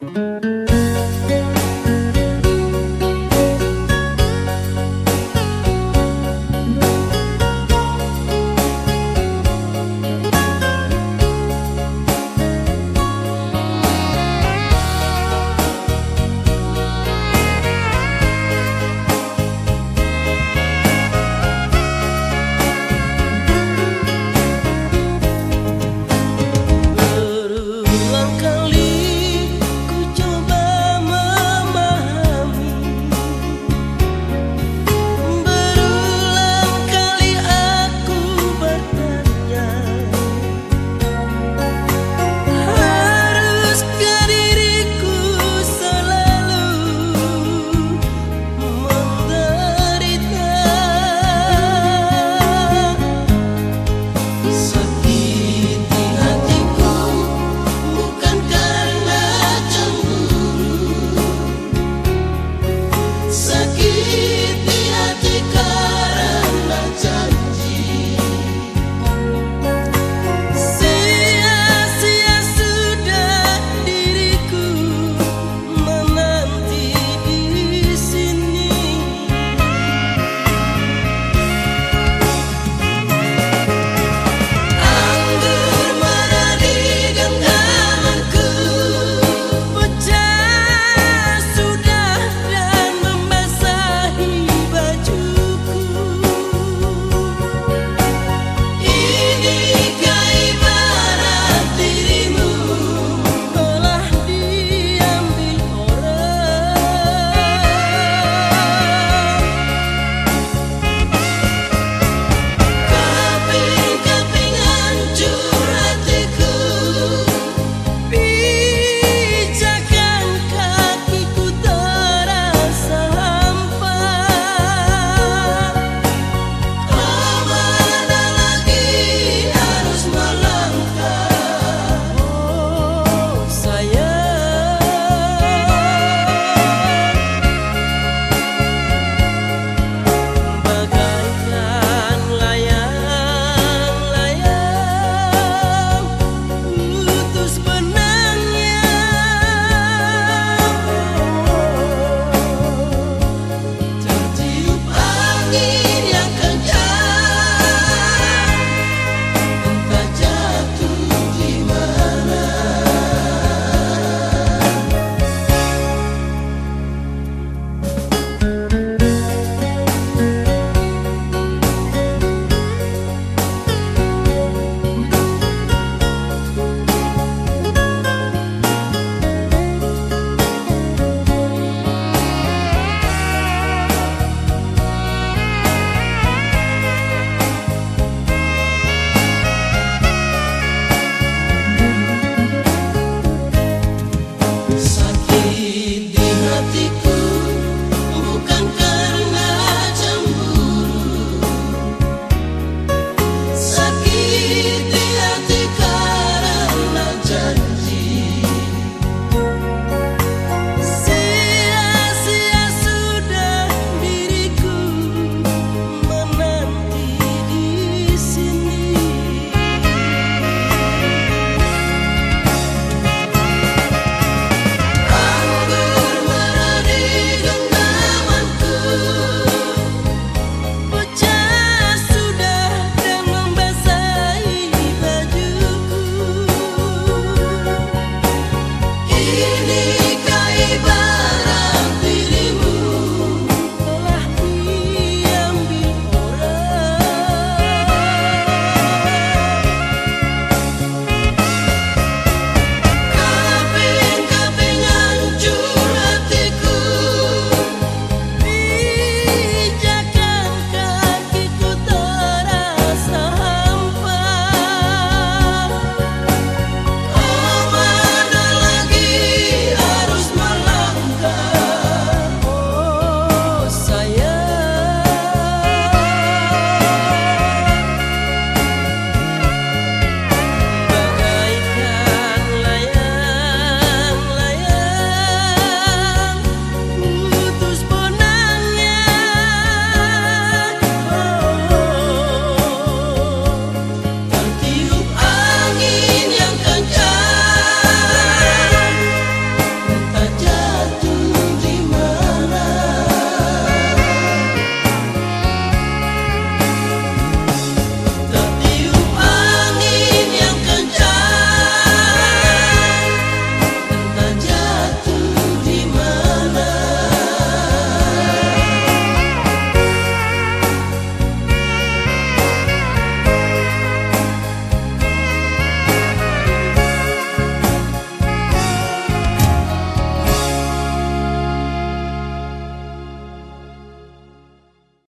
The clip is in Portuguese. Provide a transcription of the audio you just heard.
Música